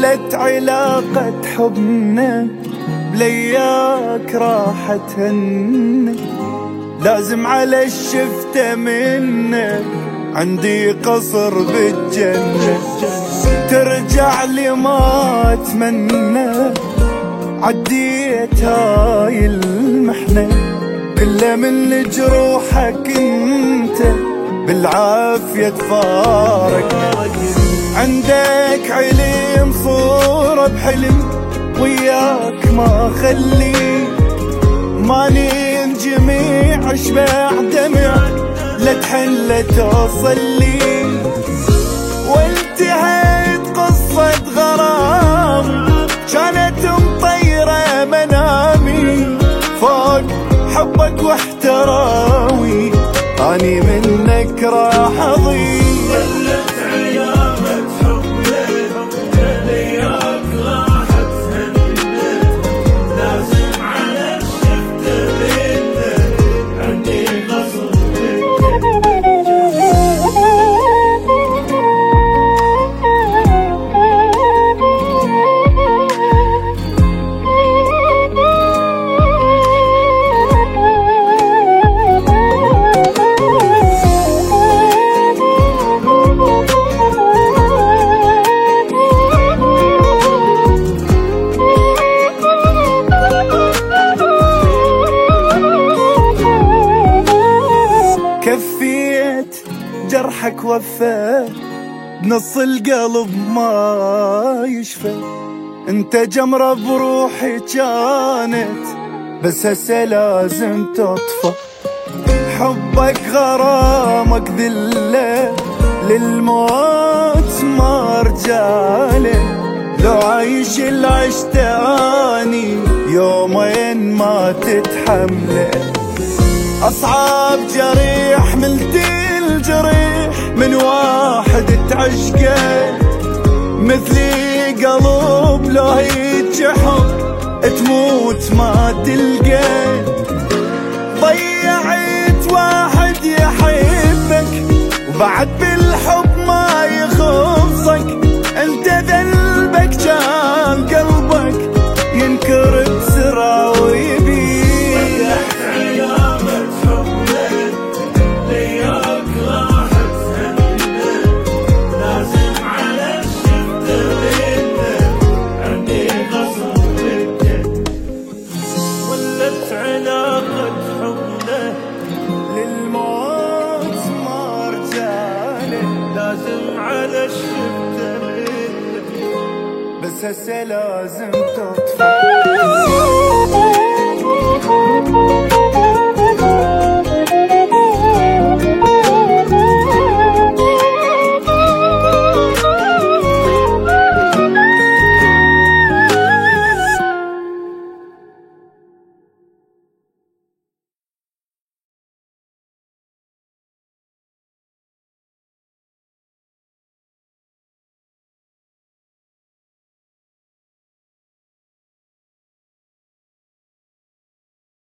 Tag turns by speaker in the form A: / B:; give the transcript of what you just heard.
A: ولت علاقة حبنا بلياك راحت هنه لازم على الشفته منه عندي قصر بالجنة. ترجع لي ما أتمنى. عديت هاي المحنة. كله من جروحك انت بالعافية تفارق. عندك علم صورة بحلم وياك ما خلي. ماني جميع اشبع دمع لا تحل توصل لي وانتهيت قصة غرام كانت مطيرة منامي. فوق حبك واحترامي أني منك راح أضيع. جرحك وفى بنص القلب ما يشفى. انت جمرة بروحي كانت بس هسه لازم تطفى. حبك غرامك ذلة للموت ما رجالة. لو عايش العشت أني يومين ما تتحملة. أصعب جريح ملت الجريح من واحد تعشقه. مثلي قلب لو يتجحر تموت ما تلقى. ضيعت واحد يحبك وبعد
B: علاقة حبنا
A: للموت ما
B: لازم على منه
A: بس هسه لازم تطفى